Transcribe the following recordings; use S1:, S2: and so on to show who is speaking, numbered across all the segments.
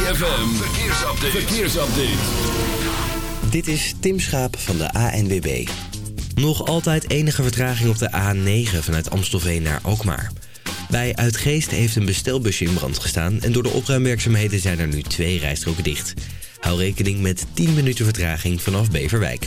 S1: ZFM, verkeersupdate.
S2: Dit is Tim Schaap van de ANWB. Nog altijd enige vertraging op de A9 vanuit Amstelveen naar Alkmaar. Bij Uitgeest heeft een bestelbusje in brand gestaan... en door de opruimwerkzaamheden zijn er nu twee rijstroken dicht. Hou rekening met 10 minuten vertraging vanaf Beverwijk.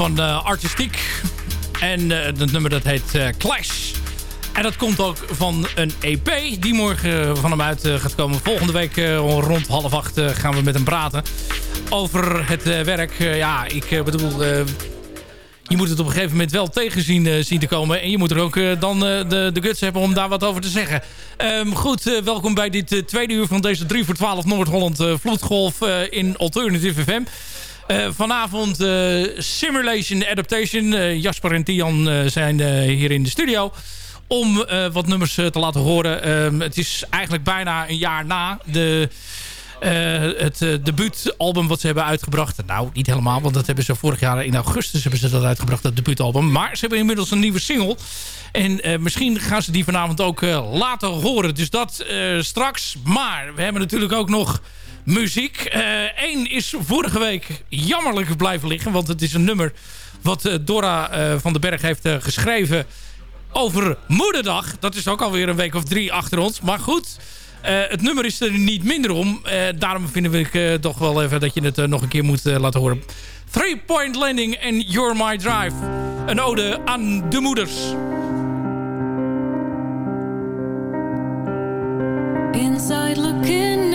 S3: Van Artistiek. En dat nummer dat heet Clash. En dat komt ook van een EP die morgen van hem uit gaat komen. Volgende week rond half acht gaan we met hem praten. Over het werk. ja, ik bedoel je moet het op een gegeven moment wel tegenzien uh, zien te komen. En je moet er ook dan de, de guts hebben om daar wat over te zeggen. Um, goed, welkom bij dit tweede uur van deze 3 voor 12 Noord-Holland Vloedgolf in Alternative FM. Vanavond Simulation Adaptation. Jasper en Tian zijn hier in de studio om wat nummers te laten horen. Um, het is eigenlijk bijna een jaar na de het debuutalbum wat ze hebben uitgebracht. Nou, niet helemaal, want dat hebben ze vorig jaar in augustus hebben ze dat uitgebracht, dat debuutalbum. Maar ze hebben inmiddels een nieuwe single. En misschien gaan ze die vanavond ook laten horen. Dus dat straks. Maar we hebben natuurlijk ook nog muziek. Eén is vorige week jammerlijk blijven liggen. Want het is een nummer wat Dora van den Berg heeft geschreven over Moederdag. Dat is ook alweer een week of drie achter ons. Maar goed... Het nummer is er niet minder om. Daarom vinden we uh, toch wel even dat je het nog een keer moet laten horen. Three Point Landing en You're My Drive. Een ode aan de moeders. Inside looking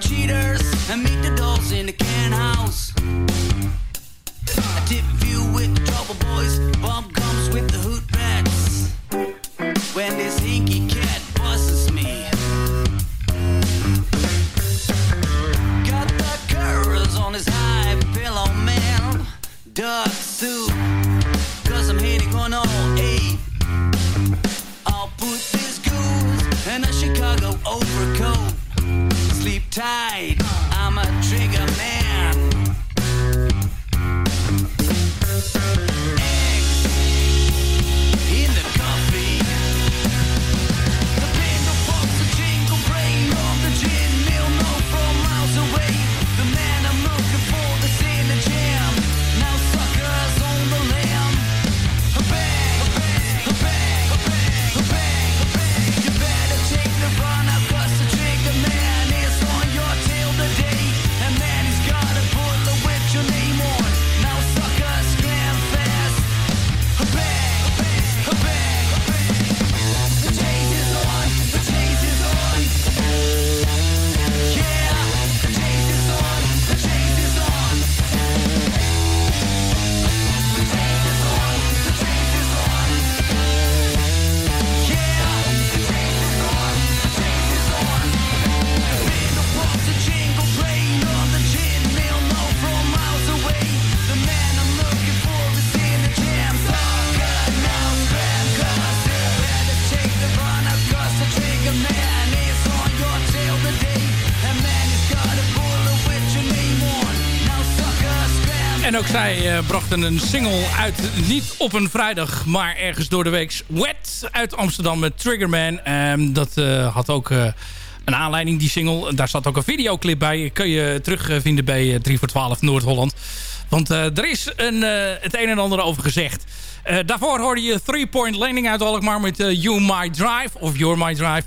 S4: cheaters and meet the dolls
S3: zij eh, brachten een single uit, niet op een vrijdag, maar ergens door de week. Wet uit Amsterdam met Triggerman. Ehm, dat eh, had ook eh, een aanleiding, die single. Daar zat ook een videoclip bij. Kun je terugvinden bij 3 voor 12 Noord-Holland. Want er is een, het een en ander over gezegd. Daarvoor hoorde je Three Point Landing uit Alkmaar met You My Drive. Of Your My Drive.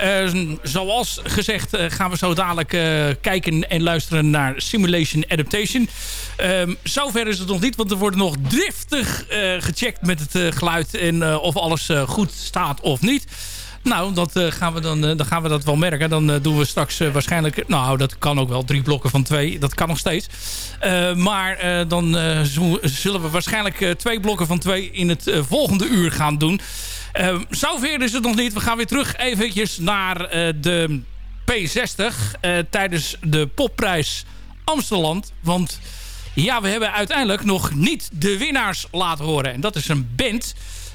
S3: Eh, zoals gezegd eh, gaan we zo dadelijk eh, kijken en luisteren naar Simulation Adaptation. Ehm, zover is het nog niet, want er wordt nog driftig gecheckt met het geluid en of alles goed staat of niet. Nou, dat, eh, gaan we dan, eh, dan gaan we dat wel merken. Dan eh, doen we straks waarschijnlijk... Nou, dat kan ook wel. Drie blokken van twee. Dat kan nog steeds. Maar dan zullen we waarschijnlijk twee blokken van twee... in het volgende uur gaan doen. Eh, zover is het nog niet. We gaan weer terug eventjes naar de P60. eh, tijdens de popprijs Amsterdam. Want ja, we hebben uiteindelijk nog niet de winnaars laten horen. En dat is een band...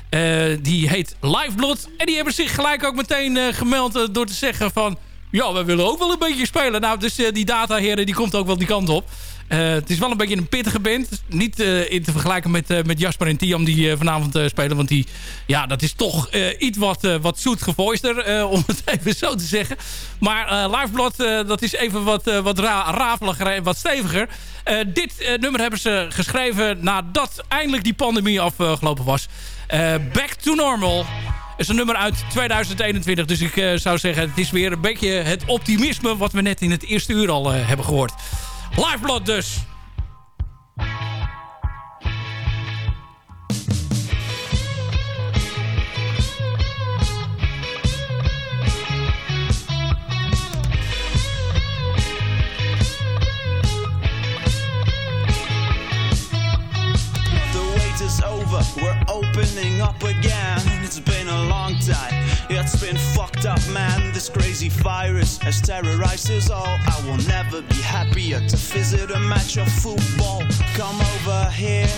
S3: Eh, die heet Liveblood. En die hebben zich gelijk ook meteen eh, gemeld eh, door te zeggen van... Ja, we willen ook wel een beetje spelen. Nou, dus die dataheren die komt ook wel die kant op. Het is wel een beetje een pittige band. Niet in te vergelijken met, met Jasper en Tiam die vanavond spelen. Want die, ja, dat is toch iets wat, wat zoet gevoister, om het even zo te zeggen. Maar Liveblood, eh, dat is even wat, wat ra rafeliger en wat steviger. Dit nummer hebben ze geschreven nadat eindelijk die pandemie afgelopen was. Eh, Back to Normal is een nummer uit 2021. Dus ik eh, zou zeggen, het is weer een beetje het optimisme... wat we net in het eerste uur al eh, hebben gehoord. Liveblood dus.
S5: Up, man. This crazy virus has terrorized us all. I will never be happier to visit a match of football. Come over here,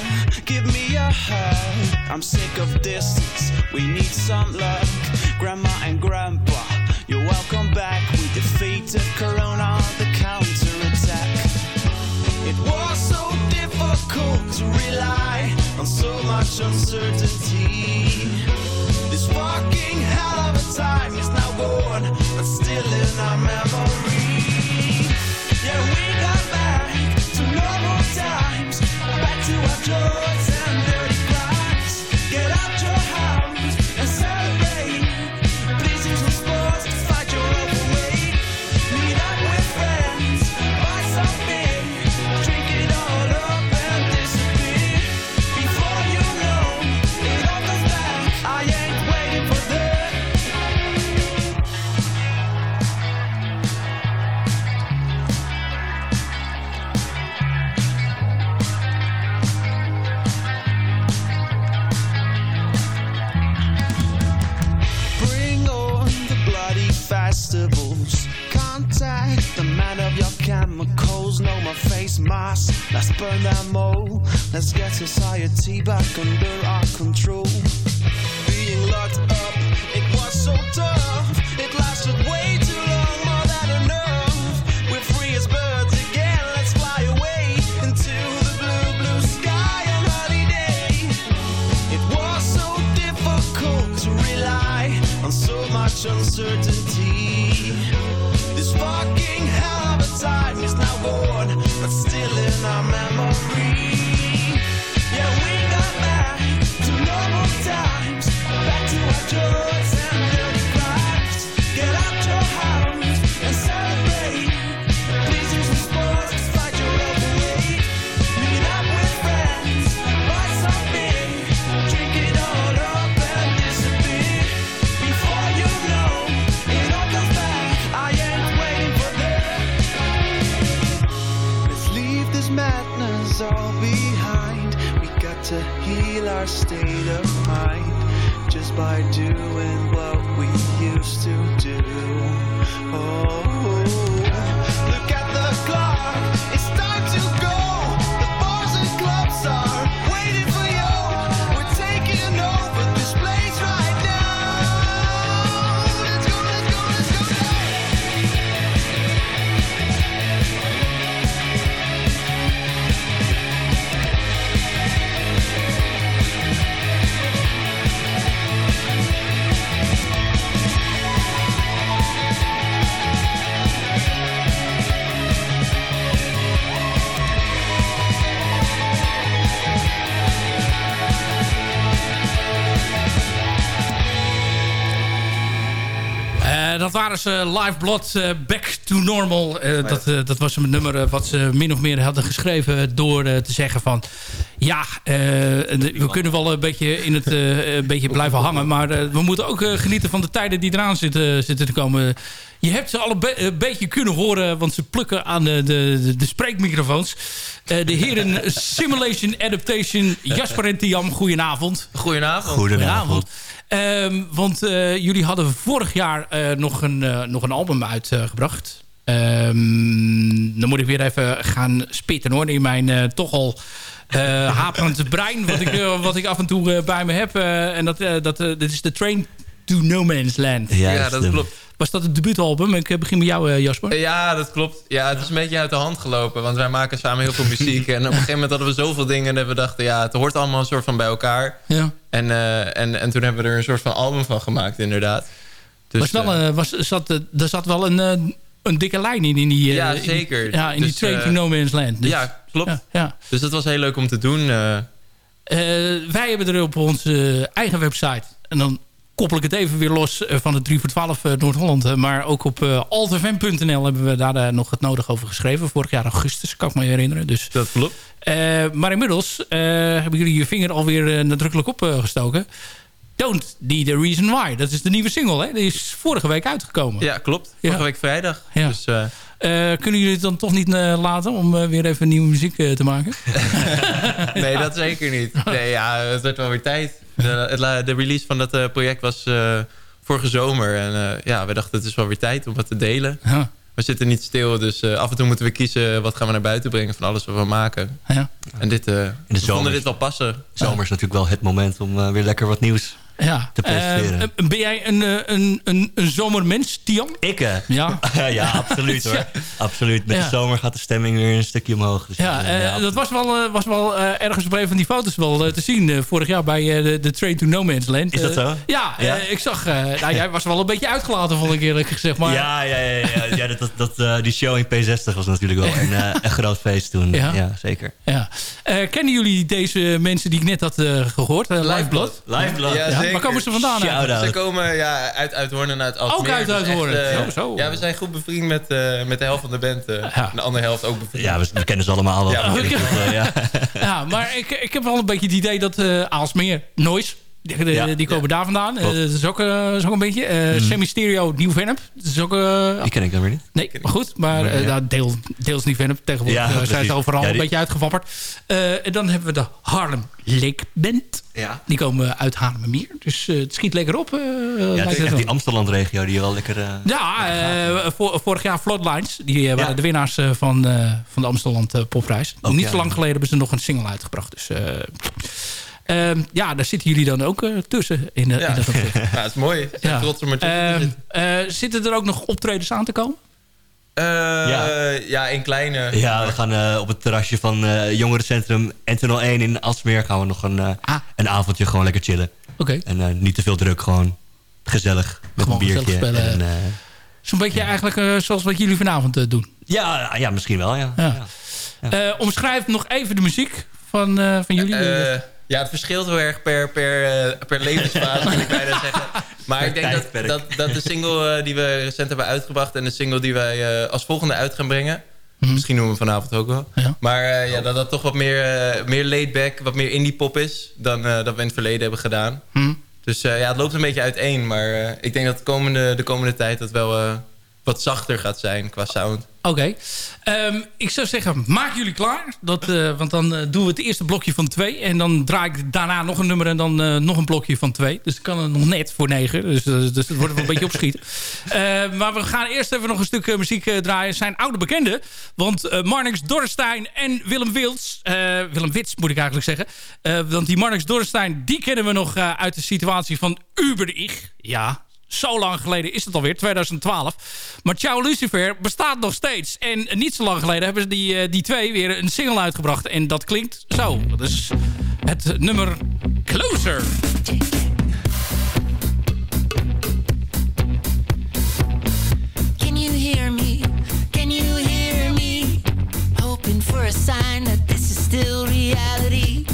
S5: give me a hug. I'm sick of distance, we need some luck. Grandma and grandpa, you're welcome back. We defeated Corona on the counterattack. It was so difficult to rely on so much uncertainty. This fucking hell of a time is now gone, but still in our memory. Yeah, we got back to normal times, back to our joys mask. Let's burn them all. Let's get society back under our control. Being locked up, it was so tough. It lasted way too long, more than enough. We're free as birds again. Let's fly away into the blue, blue sky and holiday. It was so difficult to rely on so much uncertainty. This fucking still in our memory. State of mind just by doing what we used to do. Oh,
S3: dat waren ze Live Blood eh, Back to Normal. Eh, dat, eh, dat was een nummer wat ze min of meer hadden geschreven door te zeggen van... Ja, eh, we kunnen wel een beetje in het eh, een beetje blijven hangen. Maar we moeten ook genieten van de tijden die eraan zitten, zitten te komen. Je hebt ze al een, be- een beetje kunnen horen, want ze plukken aan de, de, de, de spreekmicrofoons. Eh, de heren Simulation Adaptation, Jasper en Tiam, goedenavond.
S6: Goedenavond.
S3: Goedenavond. Ehm, want eh, jullie hadden vorig jaar eh, nog, een, eh, nog een album uitgebracht. Ehm, dan moet ik weer even gaan spitten hoor. In mijn toch al haperend brein. Wat ik, wat ik af en toe bij me heb. En dat, dat, dit is de Train to No Man's Land.
S6: Ja, dat klopt.
S3: Was dat het debuutalbum? Ik eh, begin met jou eh, Jasper.
S6: Ja, dat klopt. Ja, het is een beetje uit de hand gelopen. Want wij maken samen heel veel muziek. En op een gegeven moment hadden we zoveel dingen... dat we dachten, ja, het hoort allemaal een soort van bij elkaar.
S3: Ja.
S6: En, eh, en, en toen hebben we er een soort van album van gemaakt, inderdaad. Dus,
S3: was wel,
S6: eh,
S3: was, zat, er zat wel een, eh, een dikke lijn in. in die, eh,
S6: Ja,
S3: in
S6: zeker.
S3: ja, in
S6: Dus,
S3: die Train to
S6: eh,
S3: No Man's Land. Dus-
S6: ja, klopt.
S3: ja, ja.
S6: Dus dat was heel leuk om te doen. eh.
S3: Eh, wij hebben er op onze eigen website. En dan koppel ik het even weer los eh, van de 3 voor 12 eh, Noord-Holland. eh, Maar ook op altfm.nl hebben we daar nog het nodig over geschreven. Vorig jaar augustus, kan ik me herinneren. Dus,
S6: dat klopt.
S3: maar inmiddels hebben jullie je vinger alweer nadrukkelijk opgestoken. Don't Need a Reason Why. Dat is de nieuwe single, hè? Die is vorige week uitgekomen.
S6: Ja, klopt. Vorige
S3: Ja.
S6: week vrijdag.
S3: Ja.
S6: Dus
S3: kunnen jullie het dan toch niet laten om weer even nieuwe muziek te maken?
S6: nee, dat zeker niet. Nee, ja, het werd wel weer tijd. De, de release van dat eh, project was eh, vorige zomer. En eh, ja, we dachten het is wel weer tijd om wat te delen.
S3: Ja,
S6: We zitten niet stil, dus eh, af en toe moeten we kiezen... wat gaan we naar buiten brengen van alles wat we maken.
S3: ja.
S6: En dit, eh we vonden dit wel passen.
S7: Zomer is natuurlijk wel het moment om weer lekker wat nieuws
S3: Ja.
S7: te presenteren.
S3: Eh, ben jij een, eh, een, een, een zomermens, Tian?
S7: Ik, eh,
S3: Ja.
S7: ja, absoluut hoor. Absoluut. Met
S3: Ja.
S7: de zomer gaat de stemming weer een stukje omhoog. Dus,
S3: Ja, dat was wel, eh, was wel eh, ergens op een van die foto's wel te zien. eh, vorig jaar bij eh, de, de Train to No Man's Land.
S7: Is dat zo?
S3: ja,
S7: Ja?
S3: eh, ik zag... eh, nou, jij was wel een beetje uitgelaten, vond ik eerlijk gezegd. Maar,
S7: Ja, ja, ja, ja, ja dat, dat, dat, eh, die show in P60 was natuurlijk wel een, eh, een groot feest toen.
S3: Ja?
S7: Ja, zeker.
S3: Ja. Eh, kennen jullie deze mensen die ik net had eh, gehoord? Uh, Liveblood?
S7: Liveblood.
S6: Ja,
S3: Ja,
S6: zeker.
S3: waar komen ze vandaan?
S6: Ze komen ja, uit Uithoorn en uit Alsmeer.
S3: Ook uit Zo, zo.
S6: Ja, we zijn goed bevriend met, eh, met de helft van de band. eh,
S3: Ja.
S6: En de andere helft ook bevriend.
S7: Ja, we, we kennen ze allemaal wel.
S6: Ja,
S7: ja.
S3: Ja, maar ik, ik heb wel een beetje het idee dat eh Aalsmeer, Noise... Die, die-
S7: Ja.
S3: die komen daar vandaan. Eh, dat is ook, eh, is ook een beetje. eh Semi-stereo Nieuw-Vennep. Dat is ook...
S7: Die ken ik dan weer niet.
S3: Nee, maar goed. Maar
S7: ja.
S3: deel, deels niet Vennep. Tegenwoordig zijn ze overal
S7: die-
S3: een beetje uitgewapperd. En dan hebben we de Harlem Lake Band.
S7: Ja.
S3: Die komen uit Haarlemmermeer. Dus eh, het schiet lekker op.
S7: Ja, het is echt die Amsterdam-regio die wel lekker...
S3: Ja, vor- vorig jaar Floodlines. Die waren de winnaars van, van de Amsterdam Popprijs.
S7: Ook,
S3: Niet
S7: ja.
S3: zo lang geleden hebben ze nog een single uitgebracht. Dus eh, ehm, ja, daar zitten jullie dan ook eh, tussen. In, eh,
S6: Ja.
S3: in dat opzicht.
S6: Ja, het is mooi.
S3: Ja.
S6: trots om tussen te
S3: Ehm,
S6: zitten.
S3: eh, zitten er ook nog optredens aan te komen?
S6: Eh,
S7: Ja.
S6: ja. in kleine.
S7: Ja, we gaan eh, op het terrasje van eh Jongerencentrum N201 in Alsmeer... gaan we nog een, eh,
S3: Ah.
S7: een avondje gewoon lekker chillen.
S3: Oké.
S7: En eh, niet te veel druk, gewoon gezellig. Met
S3: Gewoon
S7: een biertje.
S3: gezellig spelen.
S7: En, eh,
S3: Zo'n beetje eigenlijk eh, zoals wat jullie vanavond eh, doen.
S7: ja, ja, misschien wel, ja.
S3: Ja.
S7: Ja.
S3: Eh, omschrijf nog even de muziek van, eh, van jullie.
S6: Ja, het verschilt heel erg per, per, eh, per levensfase, wil ik bijna zeggen. Maar ik denk dat, dat, dat de single eh, die we recent hebben uitgebracht... en de single die wij eh, als volgende uit gaan brengen... misschien doen we vanavond ook wel.
S3: Ja.
S6: Maar eh, ja, dat dat toch wat meer, eh, meer laid back, wat meer indie pop is... dan eh, dat we in het verleden hebben gedaan.
S3: Hm.
S6: Dus eh, ja, het loopt een beetje uiteen. Maar eh, ik denk dat de komende, de komende tijd dat wel eh, wat zachter gaat zijn qua sound.
S3: Oké. Ehm, ik zou zeggen, maak jullie klaar. Dat, eh, want dan eh, doen we het eerste blokje van twee. En dan draai ik daarna nog een nummer en dan eh, nog een blokje van twee. Dus ik kan het nog net voor negen. Dus, dus het wordt wel een beetje opschieten. Maar we gaan eerst even nog een stuk muziek draaien. Zijn oude bekenden. Want Marnix Dorrestein en Willem Wils... eh, Willem Wits moet ik eigenlijk zeggen. Want die Marnix Dorrestein, die kennen we nog uit de situatie van Uber Ich. Ja, zo lang geleden is het alweer, 2012. Maar Ciao Lucifer bestaat nog steeds. En niet zo lang geleden hebben ze die, eh, die twee weer een single uitgebracht. En dat klinkt zo. Dat is het nummer Closer.
S8: Can you hear me? Can you hear me? Hoping for a sign that this is still reality.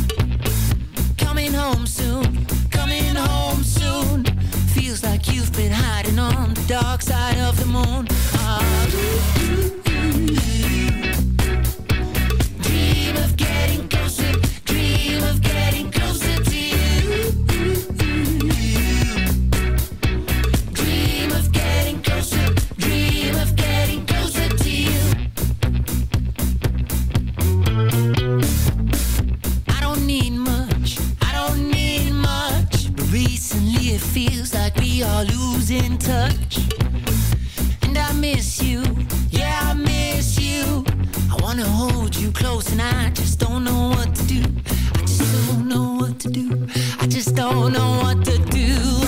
S8: Coming home soon, coming home soon. Feels like you've been hiding on the dark side of the moon. Ah, dream of getting closer, are losing touch. And I miss you, yeah, I miss you. I wanna hold you close and I just don't know what to do. I just don't know what to do. I just don't know what to do.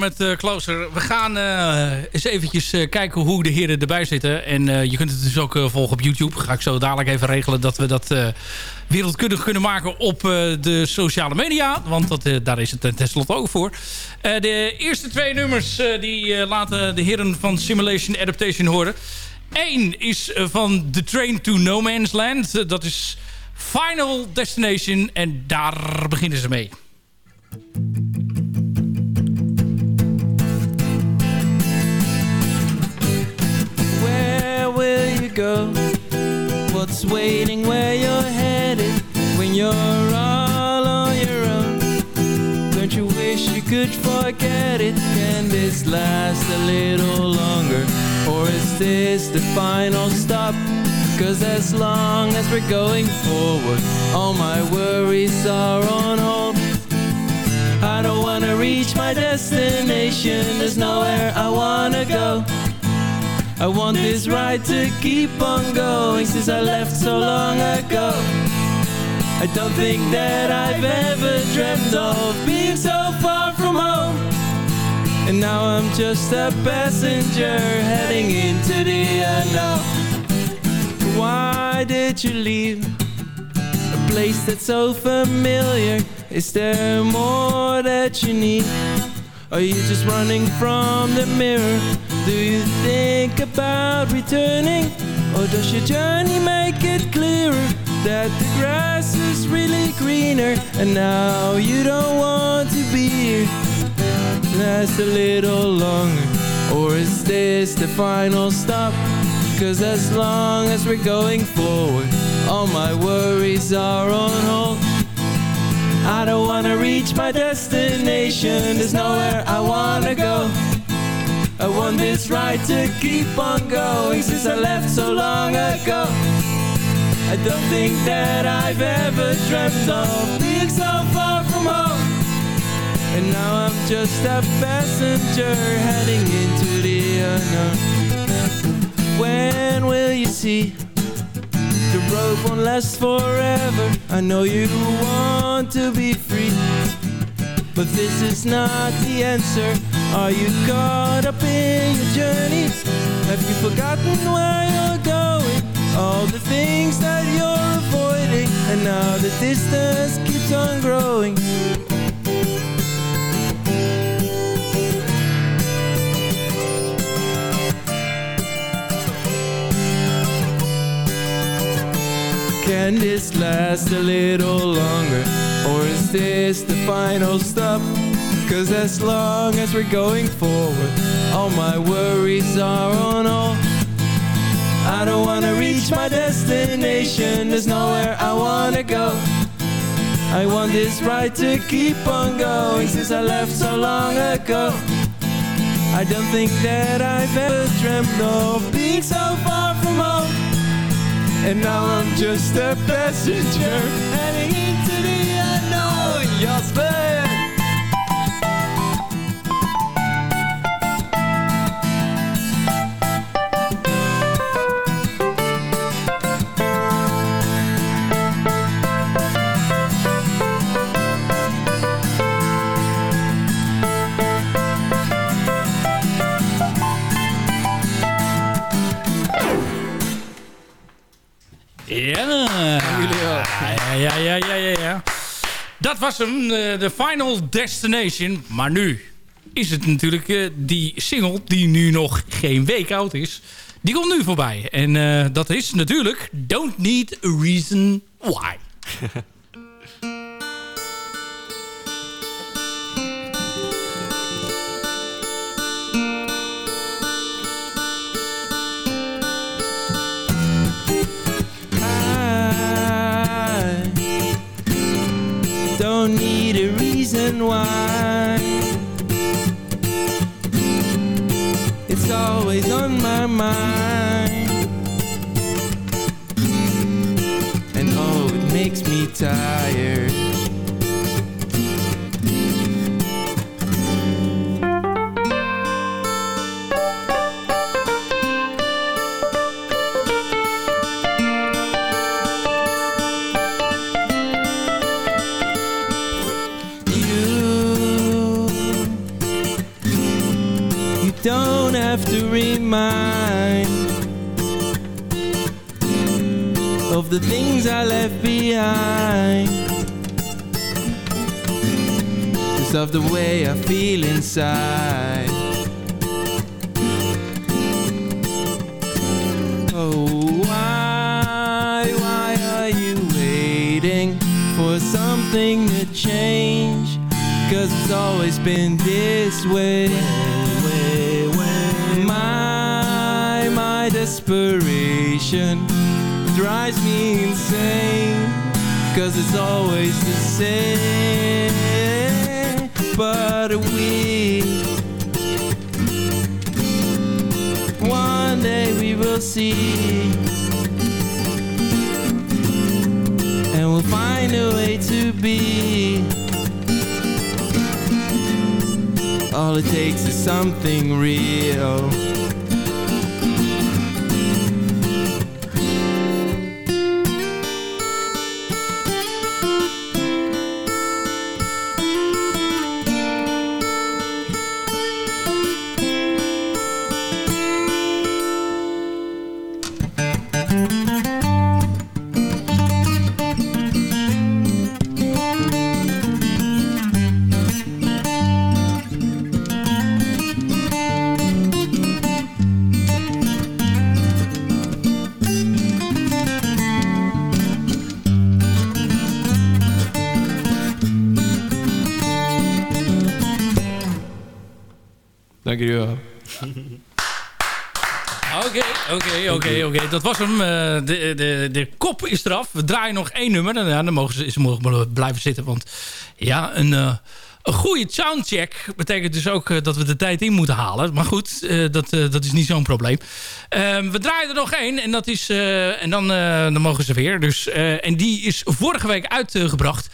S3: Met eh, Closer. We gaan eh, eens eventjes eh, kijken hoe de heren erbij zitten. En je kunt het dus ook volgen op YouTube. Ga ik zo dadelijk even regelen dat we dat wereldkundig kunnen maken op de sociale media. Want dat, daar is het ten tenslotte ook voor. De eerste twee nummers die laten de heren van Simulation Adaptation horen. Eén is van The Train to No Man's Land. Dat is Final Destination. En daar beginnen ze mee.
S9: Go? What's waiting where you're headed when you're all on your own? Don't you wish you could forget it? Can this last a little longer? Or is this the final stop? Cause as long as we're going forward, all my worries are on hold. I don't wanna reach my destination, there's nowhere I wanna go. I want this ride to keep on going since I left so long ago. I don't think that I've ever dreamt of being so far from home. And now I'm just a passenger heading into the unknown. Why did you leave a place that's so familiar? Is there more that you need? Are you just running from the mirror? Do you think about returning? Or does your journey make it clearer that the grass is really greener and now you don't want to be here? Last a little longer, or is this the final stop? Cause as long as we're going forward, all my worries are on hold. I don't wanna reach my destination, there's nowhere I wanna go. I want this ride to keep on going since I left so long ago. I don't think that I've ever dreamt of being so far from home. And now I'm just a passenger heading into the unknown. When will you see? The road won't last forever I know you want to be free But this is not the answer Are you caught up in your journey? Have you forgotten where you're going? All the things that you're avoiding And now the distance keeps on growing Can this last a little longer? Or is this the final stop? Cause as long as we're going forward All my worries are on hold. I don't wanna reach my destination There's nowhere I wanna go. I want this ride to keep on going Since I left so long ago. I don't think that I've ever dreamt of Being so far from home. And now I'm just a passenger heading into the unknown.
S3: Ja. Ja, ja, ja, ja, ja, ja. Dat was hem, eh, de Final Destination. Maar nu is het natuurlijk eh, die single die nu nog geen week oud is. Die komt nu voorbij. En eh, dat is natuurlijk Don't Need a Reason Why.
S9: why. It's always on my mind. And oh, it makes me tired. Remind of the things I left behind. Just of the way I feel inside. Oh, why, why are you waiting for something to change? Cause it's always been this way. Desperation drives me insane. Cause it's always the same. But we, one day we will see. And we'll find a way to be. All it takes is something real.
S3: Dat was hem. Eh, de, de, de kop is eraf. We draaien nog één nummer. Dan, ja, dan mogen ze, ze mogen blijven zitten. Want ja, een, eh, een goede soundcheck betekent dus ook eh, dat we de tijd in moeten halen. Maar goed, dat, dat is niet zo'n probleem. Ehm, we draaien er nog één. En, dat is, en dan, dan mogen ze weer. Dus, en die is vorige week uitgebracht.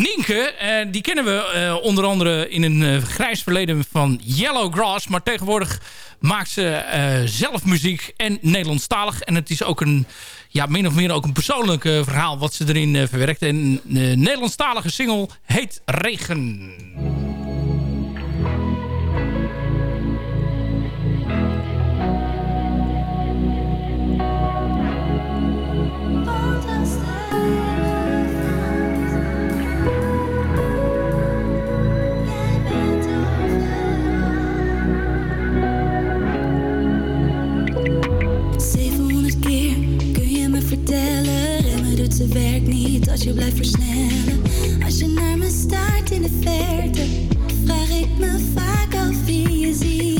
S3: Nienke, eh, die kennen we eh, onder andere in een eh, grijs verleden van Yellow Grass. Maar tegenwoordig maakt ze zelf muziek en Nederlandstalig. En het is ook een, ja, min of meer ook een persoonlijk verhaal wat ze erin verwerkt. En de Nederlandstalige single heet Regen.
S10: Remmen doet zijn werk niet als je blijft versnellen. Als je naar me staart in de verte Vraag ik me vaak af wie je ziet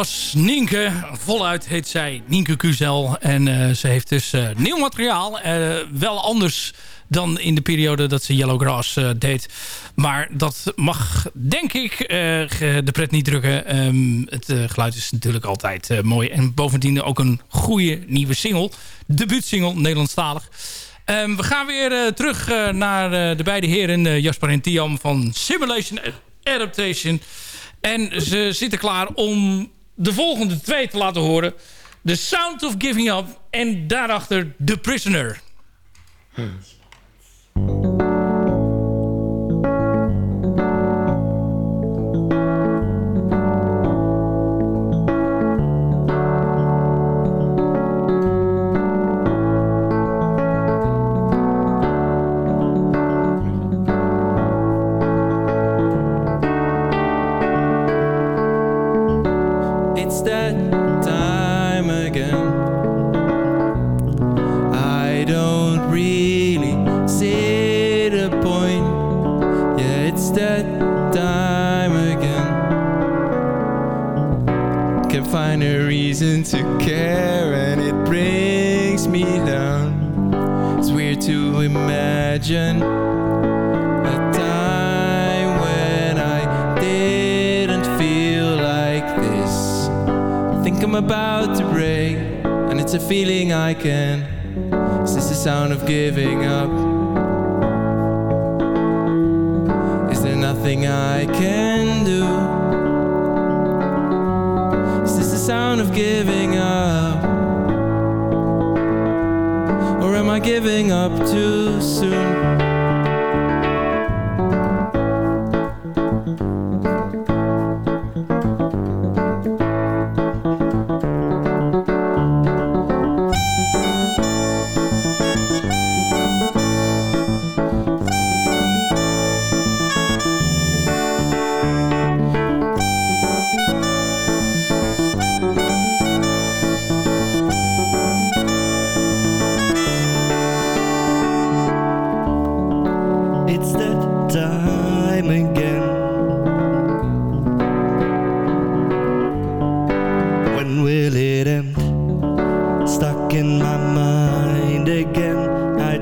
S3: was Nienke. Voluit heet zij Nienke Kuzel. En eh, ze heeft dus eh, nieuw materiaal. Eh, wel anders dan in de periode dat ze Yellowgrass eh, deed. Maar dat mag, denk ik, de pret niet drukken. Ehm, het geluid is natuurlijk altijd mooi. En bovendien ook een goede nieuwe single. Debuutsingle, Nederlandstalig. Ehm, we gaan weer terug naar de beide heren Jasper en Tiam van Simulation Adaptation. En ze zitten klaar om de volgende twee te laten horen. The Sound of Giving Up en daarachter The Prisoner.
S9: It's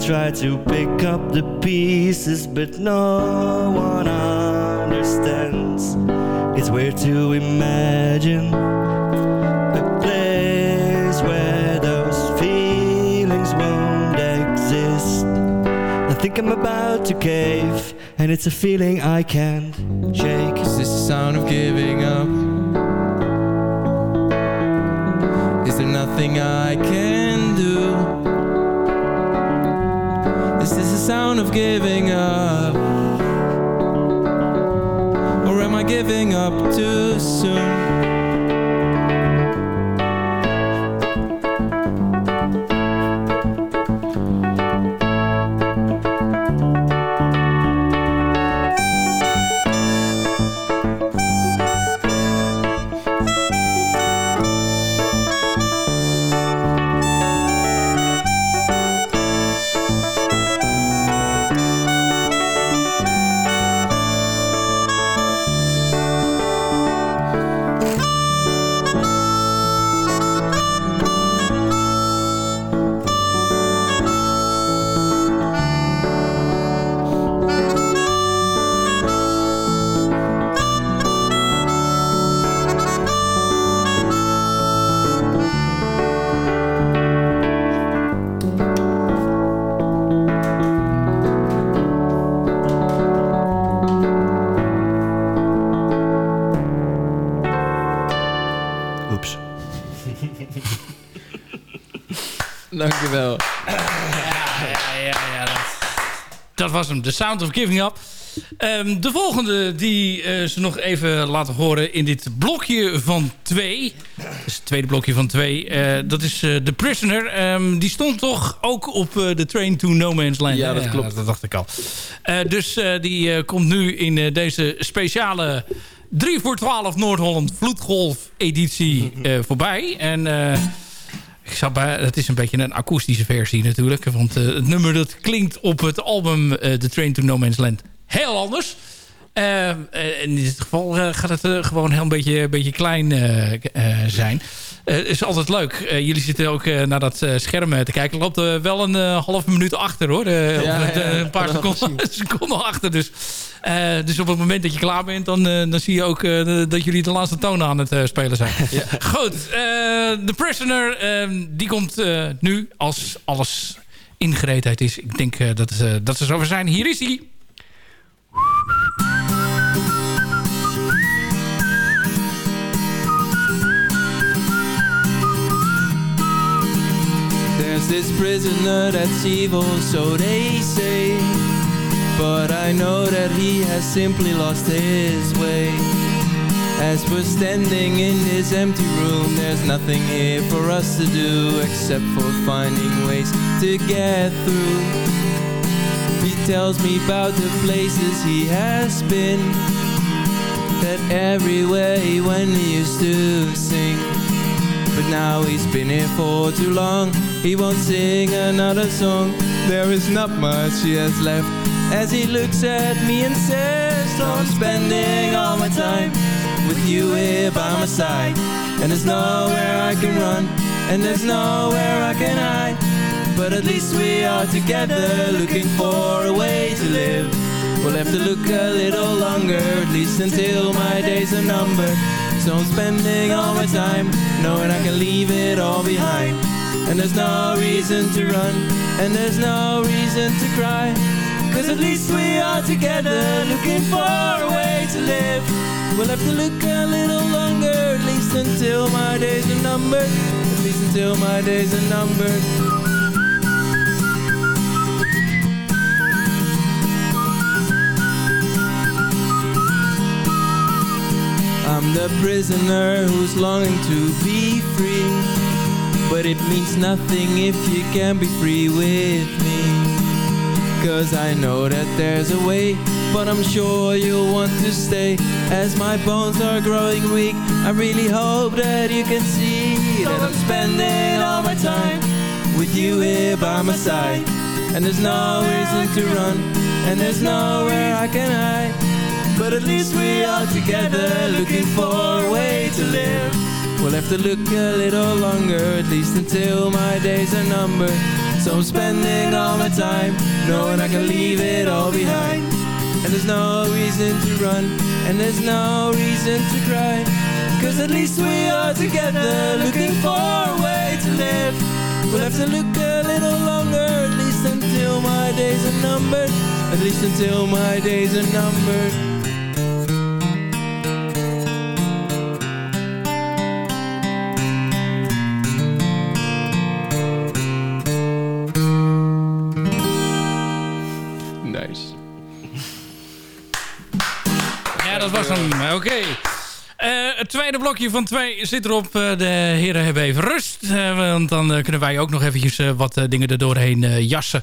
S11: try to pick up the pieces, but no one understands. It's weird to imagine a place where those feelings won't exist. I think I'm about to cave, and it's a feeling I can't shake.
S9: Is this the sound of giving up? Is there nothing I can sound of giving up? Or am I giving up too
S3: was hem. The Sound of Giving Up. Ehm, de volgende die eh, ze nog even laten horen in dit blokje van twee. Dus het tweede blokje van twee. eh, dat is eh, The Prisoner. Ehm, die stond toch ook op de Train to No Man's Land.
S9: Ja, dat klopt.
S3: dat dacht ik al. Dus die komt nu in deze speciale 3 voor 12 Noord-Holland Vloedgolf editie voorbij. En... ik zou bij, het is een beetje een akoestische versie natuurlijk. Want eh, het nummer dat klinkt op het album eh, The Train to No Man's Land heel anders. Eh, eh, in dit geval gaat het gewoon heel een beetje, beetje klein zijn. Het is altijd leuk. Eh, jullie zitten ook eh, naar dat eh, scherm eh, te kijken. Loopt er wel een eh, halve minuut achter hoor. Eh,
S9: Ja,
S3: eh, een paar seconden, seconden achter. Dus, eh, dus op het moment dat je klaar bent, dan, eh, dan zie je ook eh, dat jullie de laatste tonen aan het eh, spelen zijn. Goed, eh, The Prisoner, eh, die komt eh, nu als alles in gereedheid is. Ik denk eh, dat, eh, dat ze zover zijn. Hier is hij.
S9: This prisoner that's evil, so they say. But I know that he has simply lost his way. As we're standing in this empty room, there's nothing here for us to do except for finding ways to get through. He tells me about the places he has been, that everywhere he went he used to sing. But now he's been here for too long. He won't sing another song. There is not much he has left As he looks at me and says "So I'm spending all my time With you here by my side. And there's nowhere I can run And there's nowhere I can hide. But at least we are together Looking for a way to live. We'll have to look a little longer At least until my days are numbered so I'm spending all my time knowing I can leave it all behind. And there's no reason to run, and there's no reason to cry. Cause at least we are together looking for a way to live. We'll have to look a little longer, at least until my days are numbered. At least until my days are numbered. I'm the prisoner who's longing to be free. But it means nothing if you can't be free with me. Cause I know that there's a way But I'm sure you'll want to stay. As my bones are growing weak I really hope that you can see That I'm spending all my time With you here by my side. And there's no reason to run And there's nowhere I can hide but at least we are together looking for a way to live. We'll have to look a little longer, at least until my days are numbered. So I'm spending all my time, knowing I can leave it all behind. And there's no reason to run, and there's no reason to cry. Cause at least we are together, looking for a way to live. We'll have to look a little longer, at least until my days are numbered. At least until my days are numbered
S3: dat was hem. Oké. Eh, het tweede blokje van twee zit erop. Eh, de heren hebben even rust. Eh, want dan kunnen wij ook nog eventjes wat dingen er doorheen jassen.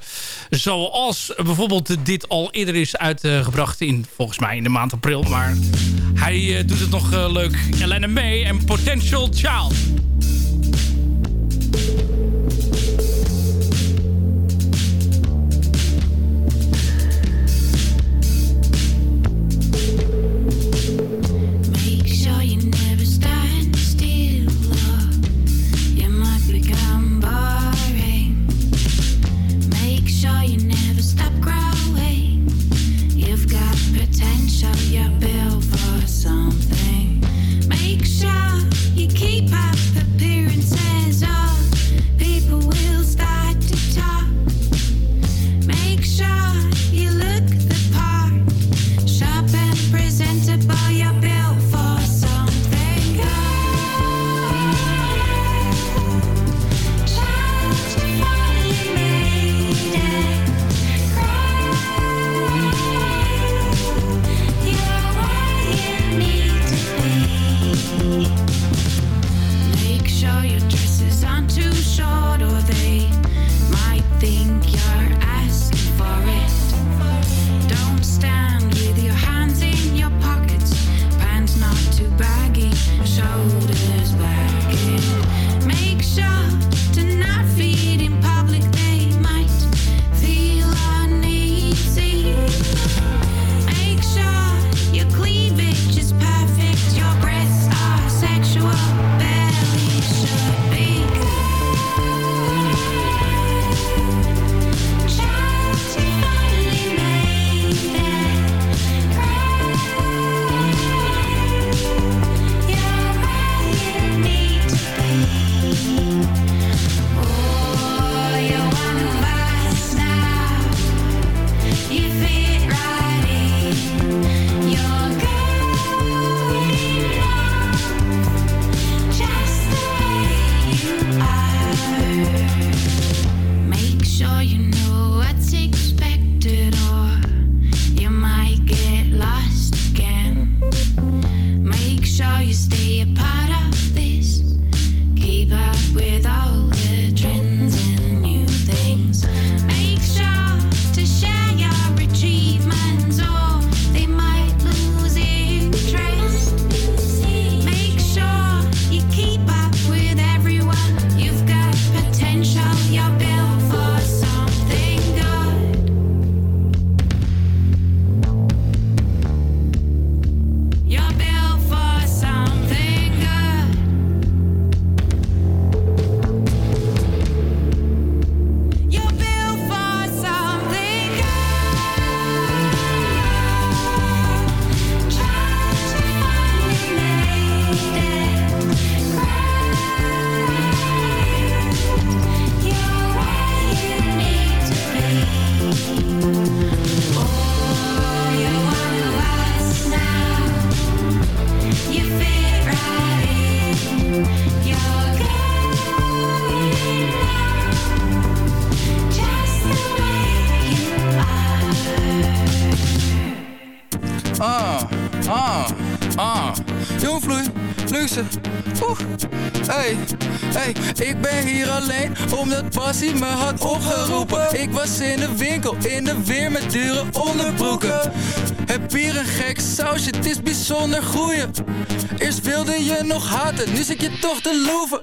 S3: Zoals bijvoorbeeld dit al eerder is uitgebracht. in, volgens mij in de maand april. Maar hij doet het nog leuk. Elena May en Potential Child.
S12: Jongvloei, luxe. Oeh. Hey, hey, ik ben hier alleen omdat Passie me had opgeroepen. Ik was in de winkel, in de weer met dure onderbroeken. Heb hier een gek sausje, het is bijzonder groeien. Eerst wilde je nog haten, nu zit je toch te loeven.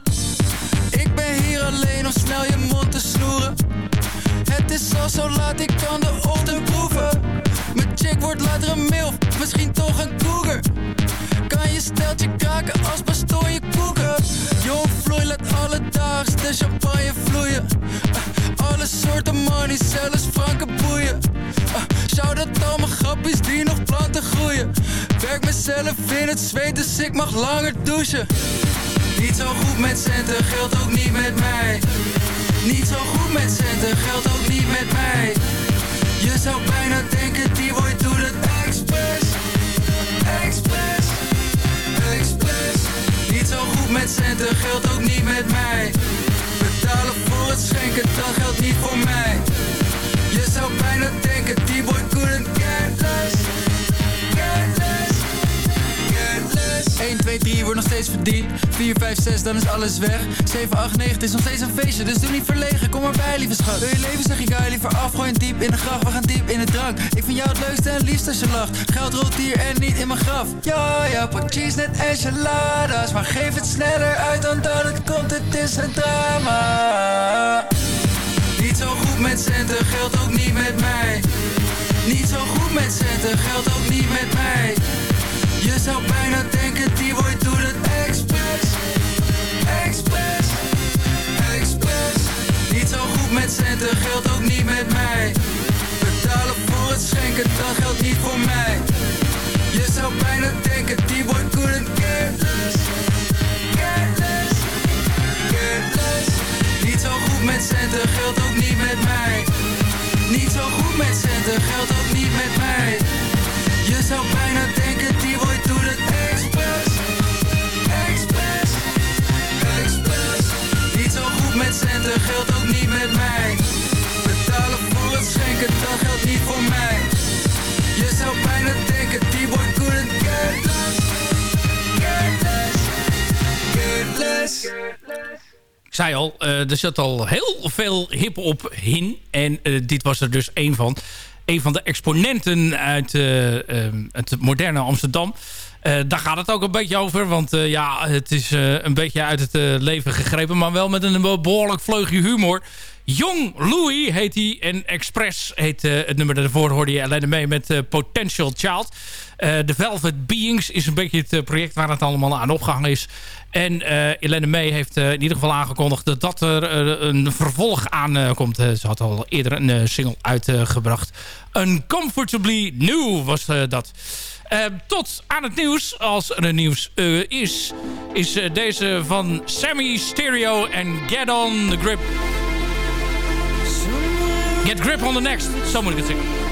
S12: Ik ben hier alleen om snel je mond te snoeren. Het is al zo laat, ik kan de ochtend proeven. Mijn chick wordt later een milf, misschien toch een cougar. Kan je steltje kraken als pastoor je koeken. Jong vloei, laat alledaags de champagne vloeien. Uh, alle soorten money, zelfs franke boeien. Uh, Shout out al mijn grappies die nog planten groeien. Werk mezelf in het zweet, dus ik mag langer douchen. Niet zo goed met centen, geldt ook niet met mij. Niet zo goed met centen, geldt ook niet met mij. Je zou bijna denken, die boy doet het expres. Met centen, geldt ook niet met mij. Betalen voor het schenken, dat geldt niet voor mij. Je zou bijna denken, die boy couldn't get less. 1, 2, 3 wordt nog steeds verdiend. 4, 5, 6, dan is alles weg. 7, 8, 9, het is nog steeds een feestje Dus doe niet verlegen, kom maar bij lieve schat. Wil je leven zeg ik ga je liever afgooien diep in de graf We gaan diep in de drank. Ik vind jou het leukste en liefst als je lacht. Geld rolt hier en niet in mijn graf. Ja, ja, pot cheese net enchiladas. Maar geef het sneller uit dan dat het komt. Het is een drama. Niet zo goed met centen, geldt ook niet met mij. Niet zo goed met centen, geldt ook niet met mij je zou bijna denken, die boy doet het expres Expres, expres Niet zo goed met centen, geldt ook niet met mij. Betalen voor het schenken, dat geldt niet voor mij. Je zou bijna denken, die boy couldn't get less Get less, get less Niet zo goed met centen, geldt ook niet met mij. Niet zo goed met centen, geldt ook niet met mij. Je zou bijna denken, die centen, geldt ook niet met mij Betalen voor het schenken, dat geldt niet voor mij Je zou bijna denken, die boy couldn't get less
S3: Ik zei al, eh, er zit al heel veel hip-hop in. En eh, dit was er dus één van. Een van de exponenten uit eh, het moderne Amsterdam. Eh, daar gaat het ook een beetje over. Want eh, ja, het is eh, een beetje uit het leven gegrepen. Maar wel met een behoorlijk vleugje humor. Jong Louis heet hij. En Express heet het nummer. Daarvoor hoorde je alleen mee met Potential Child. The Velvet Beings is een beetje het project waar het allemaal aan opgehangen is. En Elena May heeft in ieder geval aangekondigd dat, dat er een vervolg aan komt. Ze had al eerder een single uitgebracht. Uncomfortably New was dat. Eh, tot aan het nieuws, als er een nieuws eh, is, is eh, deze van Sammy Stereo en Get On The Grip. Get Grip On The Next, zo moet ik het zeggen.